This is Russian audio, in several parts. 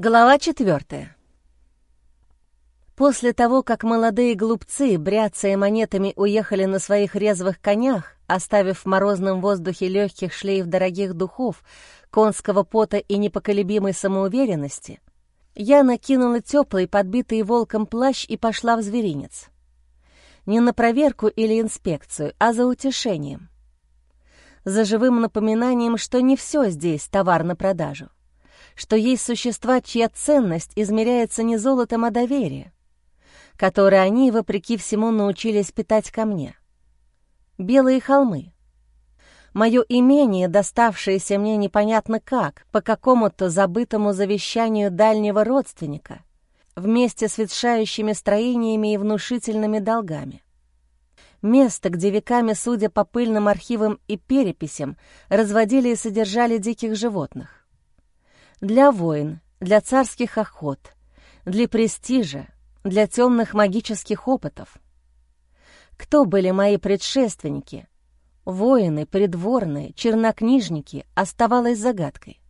Глава четвертая. После того, как молодые глупцы, бряцая монетами, уехали на своих резвых конях, оставив в морозном воздухе легких шлейф дорогих духов, конского пота и непоколебимой самоуверенности, я накинула теплый, подбитый волком плащ и пошла в зверинец. Не на проверку или инспекцию, а за утешением. За живым напоминанием, что не все здесь товар на продажу что есть существа, чья ценность измеряется не золотом, а доверием, которое они, вопреки всему, научились питать ко мне. Белые холмы. Мое имение, доставшееся мне непонятно как, по какому-то забытому завещанию дальнего родственника, вместе с ветшающими строениями и внушительными долгами. Место, где веками, судя по пыльным архивам и переписям, разводили и содержали диких животных для войн, для царских охот, для престижа, для темных магических опытов. Кто были мои предшественники? Воины, придворные, чернокнижники оставалось загадкой.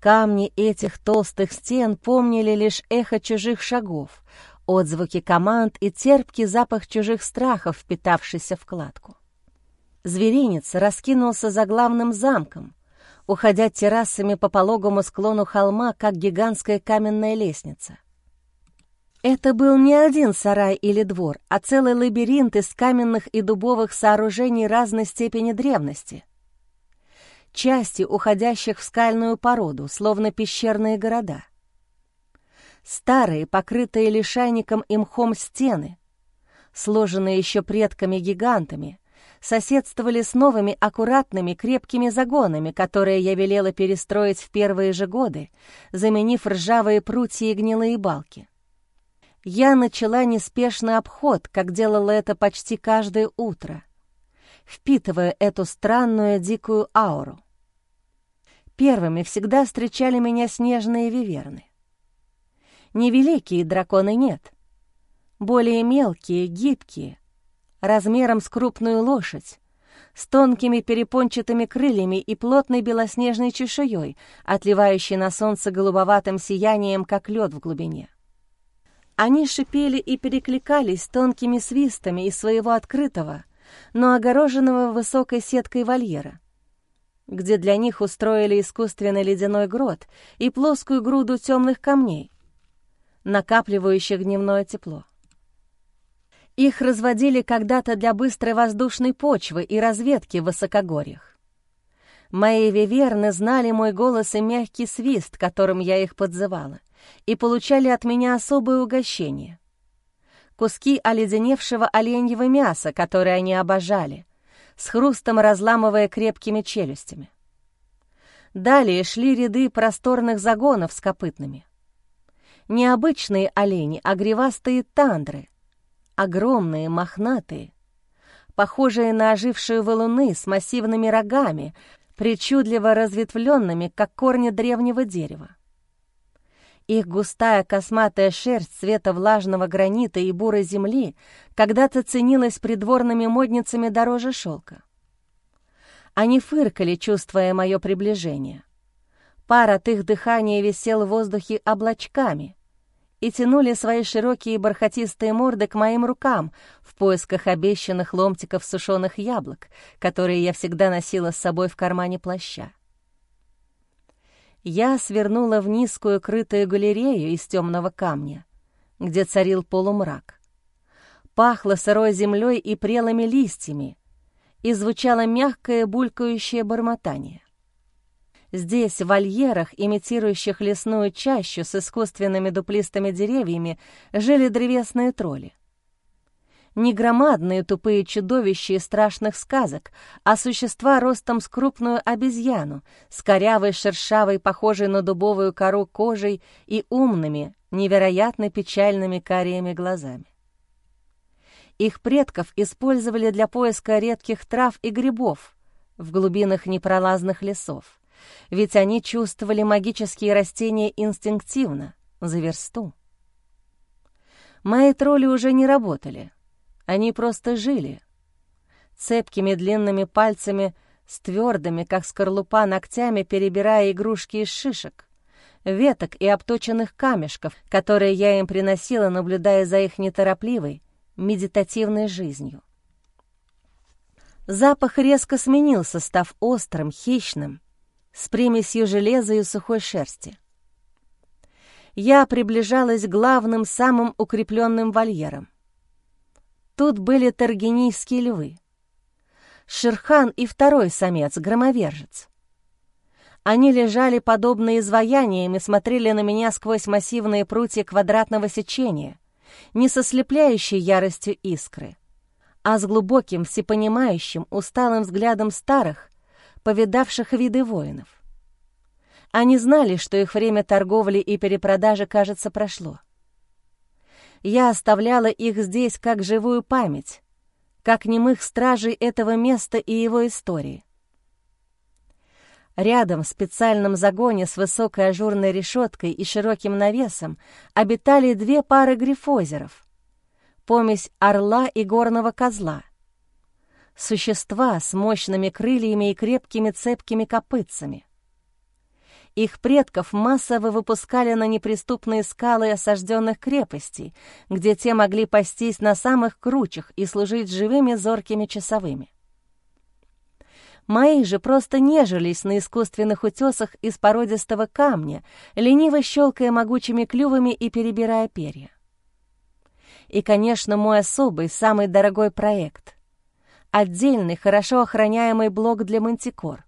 Камни этих толстых стен помнили лишь эхо чужих шагов, отзвуки команд и терпкий запах чужих страхов, впитавшийся в кладку. Зверинец раскинулся за главным замком, уходя террасами по пологому склону холма, как гигантская каменная лестница. Это был не один сарай или двор, а целый лабиринт из каменных и дубовых сооружений разной степени древности. Части, уходящих в скальную породу, словно пещерные города. Старые, покрытые лишайником и мхом стены, сложенные еще предками-гигантами, соседствовали с новыми аккуратными крепкими загонами, которые я велела перестроить в первые же годы, заменив ржавые прутья и гнилые балки. Я начала неспешный обход, как делала это почти каждое утро, впитывая эту странную дикую ауру. Первыми всегда встречали меня снежные виверны. Невеликие драконы нет, более мелкие, гибкие — размером с крупную лошадь, с тонкими перепончатыми крыльями и плотной белоснежной чешуей, отливающей на солнце голубоватым сиянием, как лед в глубине. Они шипели и перекликались тонкими свистами из своего открытого, но огороженного высокой сеткой вольера, где для них устроили искусственный ледяной грот и плоскую груду темных камней, накапливающих дневное тепло. Их разводили когда-то для быстрой воздушной почвы и разведки в высокогорьях. Мои виверны знали мой голос и мягкий свист, которым я их подзывала, и получали от меня особое угощение. Куски оледеневшего оленьего мяса, которые они обожали, с хрустом разламывая крепкими челюстями. Далее шли ряды просторных загонов с копытными. Необычные олени, а гривастые тандры — огромные, мохнатые, похожие на ожившие валуны с массивными рогами, причудливо разветвленными, как корни древнего дерева. Их густая косматая шерсть цвета влажного гранита и бурой земли когда-то ценилась придворными модницами дороже шелка. Они фыркали, чувствуя мое приближение. Пар от их дыхания висел в воздухе облачками, и тянули свои широкие бархатистые морды к моим рукам в поисках обещанных ломтиков сушеных яблок, которые я всегда носила с собой в кармане плаща. Я свернула в низкую крытую галерею из темного камня, где царил полумрак. Пахло сырой землей и прелыми листьями, и звучало мягкое булькающее бормотание. Здесь, в вольерах, имитирующих лесную чащу с искусственными дуплистыми деревьями, жили древесные тролли. Не громадные тупые чудовища из страшных сказок, а существа ростом с крупную обезьяну, с корявой, шершавой, похожей на дубовую кору кожей и умными, невероятно печальными кариями глазами. Их предков использовали для поиска редких трав и грибов в глубинах непролазных лесов ведь они чувствовали магические растения инстинктивно, за версту. Мои тролли уже не работали, они просто жили. Цепкими длинными пальцами с твердыми, как скорлупа, ногтями перебирая игрушки из шишек, веток и обточенных камешков, которые я им приносила, наблюдая за их неторопливой, медитативной жизнью. Запах резко сменился, став острым, хищным, с примесью железа и сухой шерсти. Я приближалась к главным, самым укрепленным вольерам. Тут были таргинийские львы. Шерхан и второй самец, громовержец. Они лежали подобно изваяниям и смотрели на меня сквозь массивные прутья квадратного сечения, не со слепляющей яростью искры, а с глубоким, всепонимающим, усталым взглядом старых, повидавших виды воинов. Они знали, что их время торговли и перепродажи, кажется, прошло. Я оставляла их здесь как живую память, как немых стражей этого места и его истории. Рядом, в специальном загоне с высокой ажурной решеткой и широким навесом, обитали две пары грифозеров — помесь орла и горного козла. Существа с мощными крыльями и крепкими цепкими копытцами. Их предков массово выпускали на неприступные скалы осажденных крепостей, где те могли пастись на самых кручах и служить живыми зоркими часовыми. Мои же просто нежились на искусственных утесах из породистого камня, лениво щелкая могучими клювами и перебирая перья. И, конечно, мой особый, самый дорогой проект — отдельный, хорошо охраняемый блок для мантикор.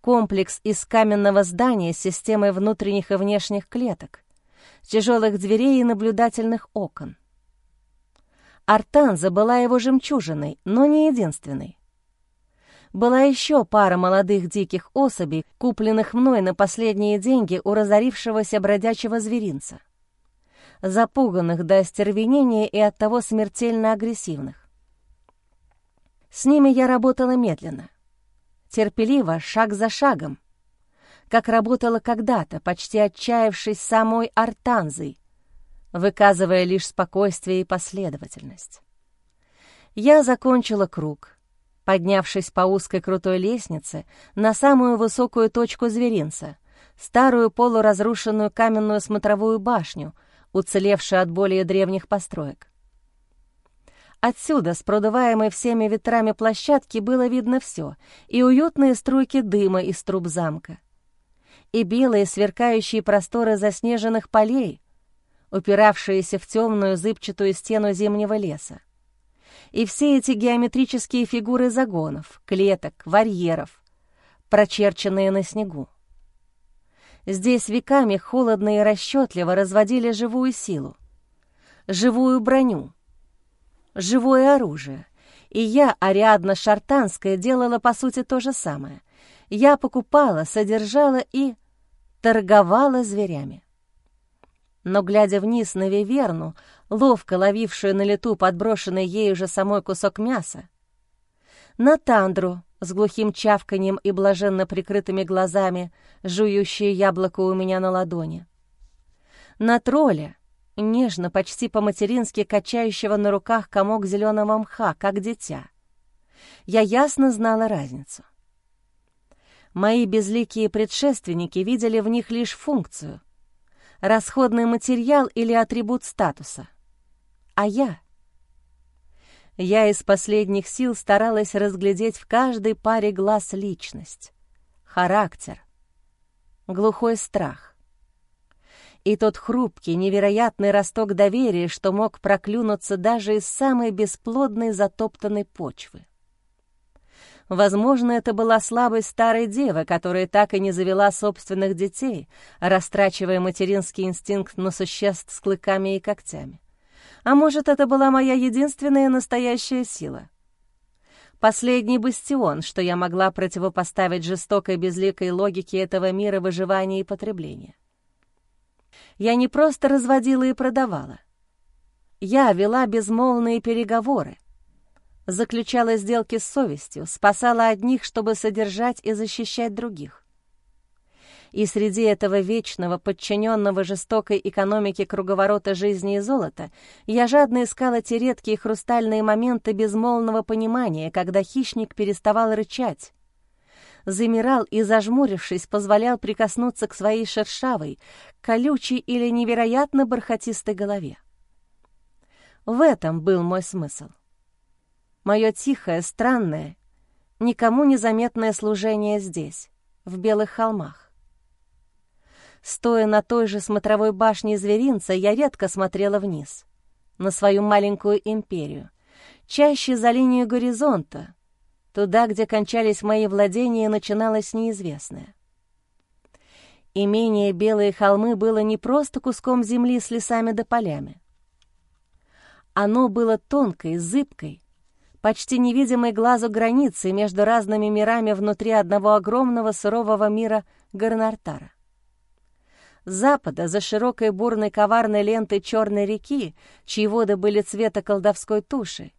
Комплекс из каменного здания с системой внутренних и внешних клеток, тяжелых дверей и наблюдательных окон. Артанза была его жемчужиной, но не единственной была еще пара молодых диких особей, купленных мной на последние деньги у разорившегося бродячего зверинца. Запуганных до остервенения и оттого смертельно агрессивных. С ними я работала медленно, терпеливо, шаг за шагом, как работала когда-то, почти отчаявшись самой Артанзой, выказывая лишь спокойствие и последовательность. Я закончила круг — поднявшись по узкой крутой лестнице на самую высокую точку зверинца, старую полуразрушенную каменную смотровую башню, уцелевшую от более древних построек. Отсюда, с продуваемой всеми ветрами площадки, было видно все, и уютные струйки дыма из труб замка, и белые сверкающие просторы заснеженных полей, упиравшиеся в темную зыбчатую стену зимнего леса и все эти геометрические фигуры загонов, клеток, вольеров, прочерченные на снегу. Здесь веками холодно и расчетливо разводили живую силу, живую броню, живое оружие. И я, Ариадна Шартанская, делала, по сути, то же самое. Я покупала, содержала и торговала зверями. Но, глядя вниз на Виверну, ловко ловившую на лету подброшенный ею же самой кусок мяса, на Тандру с глухим чавканьем и блаженно прикрытыми глазами, жующее яблоко у меня на ладони, на тролля, нежно, почти по-матерински качающего на руках комок зеленого мха, как дитя. Я ясно знала разницу. Мои безликие предшественники видели в них лишь функцию — расходный материал или атрибут статуса. А я? Я из последних сил старалась разглядеть в каждой паре глаз личность, характер, глухой страх. И тот хрупкий, невероятный росток доверия, что мог проклюнуться даже из самой бесплодной затоптанной почвы. Возможно, это была слабость старой девы, которая так и не завела собственных детей, растрачивая материнский инстинкт на существ с клыками и когтями. А может, это была моя единственная настоящая сила? Последний бастион, что я могла противопоставить жестокой безликой логике этого мира выживания и потребления. Я не просто разводила и продавала. Я вела безмолвные переговоры, заключала сделки с совестью, спасала одних, чтобы содержать и защищать других. И среди этого вечного, подчиненного жестокой экономике круговорота жизни и золота я жадно искала те редкие хрустальные моменты безмолвного понимания, когда хищник переставал рычать, замирал и, зажмурившись, позволял прикоснуться к своей шершавой, колючей или невероятно бархатистой голове. В этом был мой смысл. Мое тихое, странное, никому незаметное служение здесь, в Белых холмах. Стоя на той же смотровой башне зверинца, я редко смотрела вниз, на свою маленькую империю, чаще за линию горизонта, туда, где кончались мои владения начиналось неизвестное. Имение Белые холмы было не просто куском земли с лесами да полями. Оно было тонкой, зыбкой, почти невидимой глазу границей между разными мирами внутри одного огромного сурового мира Гарнартара. С запада, за широкой бурной коварной лентой Черной реки, чьи воды были цвета колдовской туши,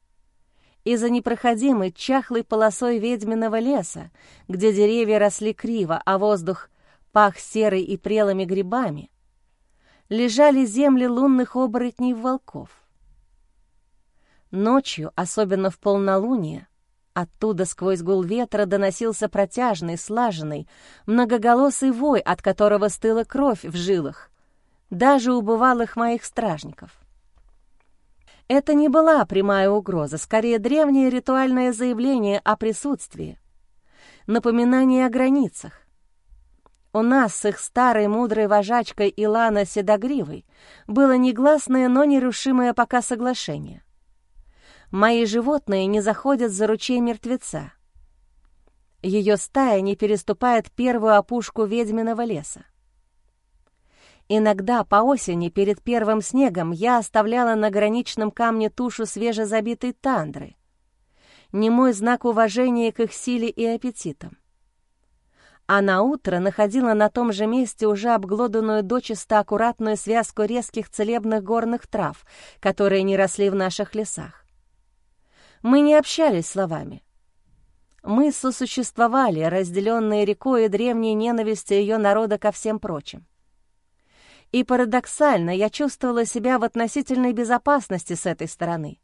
и за непроходимой чахлой полосой ведьминого леса, где деревья росли криво, а воздух пах серой и прелыми грибами, лежали земли лунных оборотней-волков. Ночью, особенно в полнолуние, оттуда сквозь гул ветра доносился протяжный, слаженный, многоголосый вой, от которого стыла кровь в жилах, даже у бывалых моих стражников. Это не была прямая угроза, скорее древнее ритуальное заявление о присутствии, напоминание о границах. У нас с их старой мудрой вожачкой Илана Седогривой было негласное, но нерушимое пока соглашение. Мои животные не заходят за ручей мертвеца. Ее стая не переступает первую опушку ведьминого леса. Иногда по осени перед первым снегом я оставляла на граничном камне тушу свежезабитой тандры. Не мой знак уважения к их силе и аппетитам. А на утро находила на том же месте уже обглоданную дочисто аккуратную связку резких целебных горных трав, которые не росли в наших лесах. Мы не общались словами. Мы сосуществовали, разделенные рекой и древней ненавистью ее народа ко всем прочим. И парадоксально я чувствовала себя в относительной безопасности с этой стороны.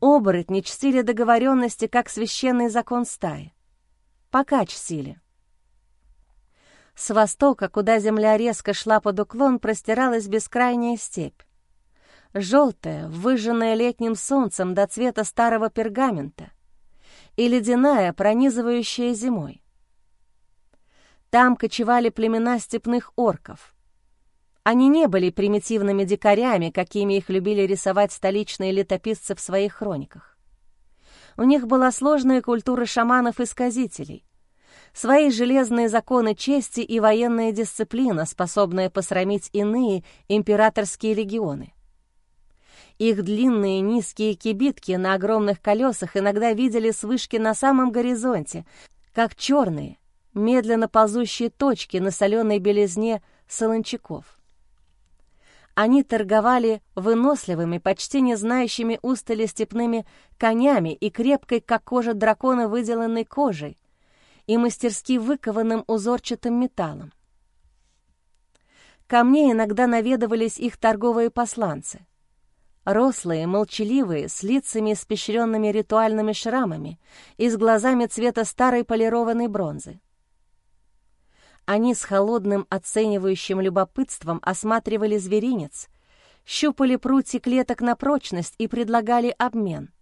Оборотни чтили договоренности как священный закон стаи. Пока чтили. С востока, куда земля резко шла под уклон, простиралась бескрайняя степь. Желтая, выжженная летним солнцем до цвета старого пергамента, и ледяная, пронизывающая зимой. Там кочевали племена степных орков — они не были примитивными дикарями, какими их любили рисовать столичные летописцы в своих хрониках. У них была сложная культура шаманов-исказителей, свои железные законы чести и военная дисциплина, способная посрамить иные императорские легионы. Их длинные низкие кибитки на огромных колесах иногда видели с вышки на самом горизонте, как черные, медленно ползущие точки на соленой белизне солончаков. Они торговали выносливыми, почти не знающими устали степными конями и крепкой, как кожа дракона, выделанной кожей и мастерски выкованным узорчатым металлом. Ко мне иногда наведывались их торговые посланцы. Рослые, молчаливые, с лицами, испещренными ритуальными шрамами и с глазами цвета старой полированной бронзы. Они с холодным оценивающим любопытством осматривали зверинец, щупали прутья клеток на прочность и предлагали обмен.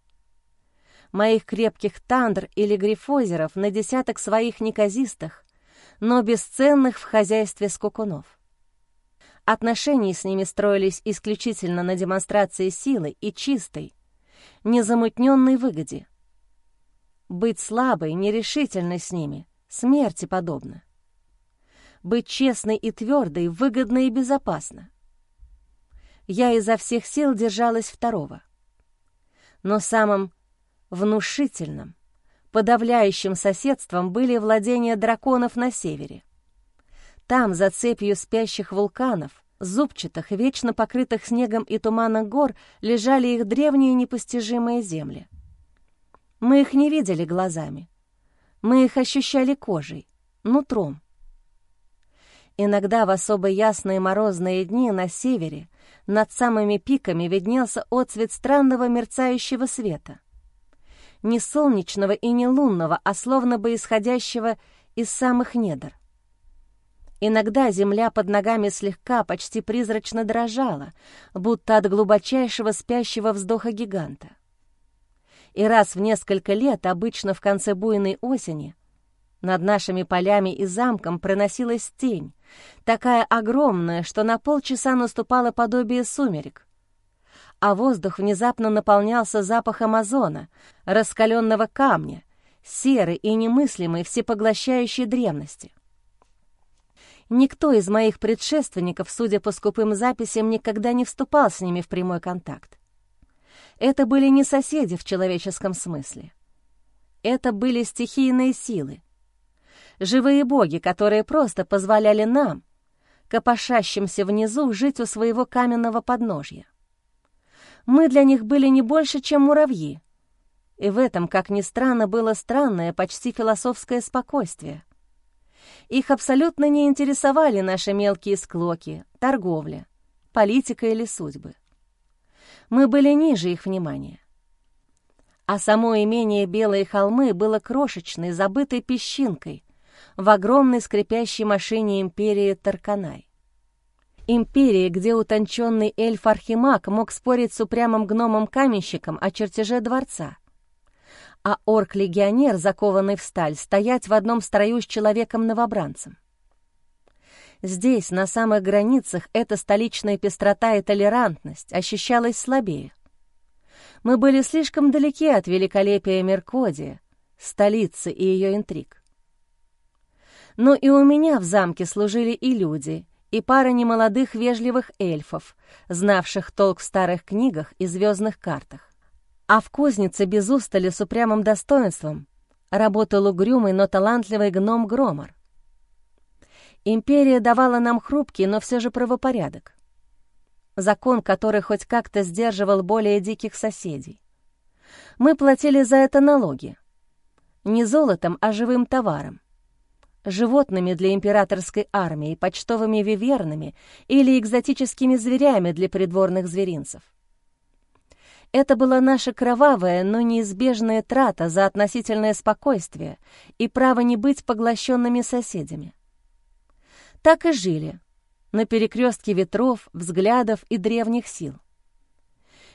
Моих крепких тандр или грифозеров на десяток своих неказистых, но бесценных в хозяйстве скукунов. Отношения с ними строились исключительно на демонстрации силы и чистой, незамутненной выгоде. Быть слабой, нерешительной с ними смерти подобно быть честной и твердой, выгодно и безопасно. Я изо всех сил держалась второго. Но самым внушительным, подавляющим соседством были владения драконов на севере. Там, за цепью спящих вулканов, зубчатых, вечно покрытых снегом и туманом гор, лежали их древние непостижимые земли. Мы их не видели глазами. Мы их ощущали кожей, нутром. Иногда в особо ясные морозные дни на севере над самыми пиками виднелся отцвет странного мерцающего света. не солнечного и не лунного, а словно бы исходящего из самых недр. Иногда земля под ногами слегка, почти призрачно дрожала, будто от глубочайшего спящего вздоха гиганта. И раз в несколько лет, обычно в конце буйной осени, над нашими полями и замком проносилась тень, такая огромная, что на полчаса наступало подобие сумерек, а воздух внезапно наполнялся запахом озона, раскаленного камня, серой и немыслимой всепоглощающей древности. Никто из моих предшественников, судя по скупым записям, никогда не вступал с ними в прямой контакт. Это были не соседи в человеческом смысле. Это были стихийные силы, живые боги, которые просто позволяли нам, копошащимся внизу, жить у своего каменного подножья. Мы для них были не больше, чем муравьи, и в этом, как ни странно, было странное, почти философское спокойствие. Их абсолютно не интересовали наши мелкие склоки, торговля, политика или судьбы. Мы были ниже их внимания. А само имение Белые холмы было крошечной, забытой песчинкой в огромной скрипящей машине империи Тарканай. Империи, где утонченный эльф Архимаг мог спорить с упрямым гномом-каменщиком о чертеже дворца, а орк-легионер, закованный в сталь, стоять в одном строю с человеком-новобранцем. Здесь, на самых границах, эта столичная пестрота и толерантность ощущалась слабее. Мы были слишком далеки от великолепия Меркодия, столицы и ее интриг. Но и у меня в замке служили и люди, и пара немолодых вежливых эльфов, знавших толк в старых книгах и звездных картах. А в кузнице без устали с упрямым достоинством работал угрюмый, но талантливый гном Громор. Империя давала нам хрупкий, но все же правопорядок. Закон, который хоть как-то сдерживал более диких соседей. Мы платили за это налоги. Не золотом, а живым товаром животными для императорской армии, почтовыми вивернами или экзотическими зверями для придворных зверинцев. Это была наша кровавая, но неизбежная трата за относительное спокойствие и право не быть поглощенными соседями. Так и жили, на перекрестке ветров, взглядов и древних сил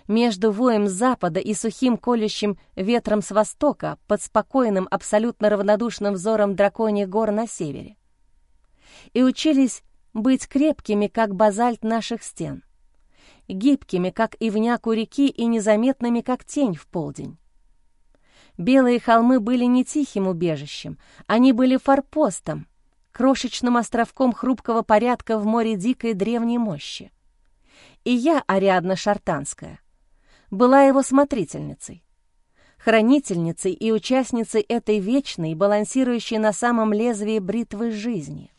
между воем запада и сухим колющим ветром с востока под спокойным, абсолютно равнодушным взором драконьих гор на севере. И учились быть крепкими, как базальт наших стен, гибкими, как ивняк у реки, и незаметными, как тень в полдень. Белые холмы были не тихим убежищем, они были форпостом, крошечным островком хрупкого порядка в море дикой древней мощи. И я, Ариадна Шартанская, была его смотрительницей, хранительницей и участницей этой вечной, балансирующей на самом лезвии бритвы жизни.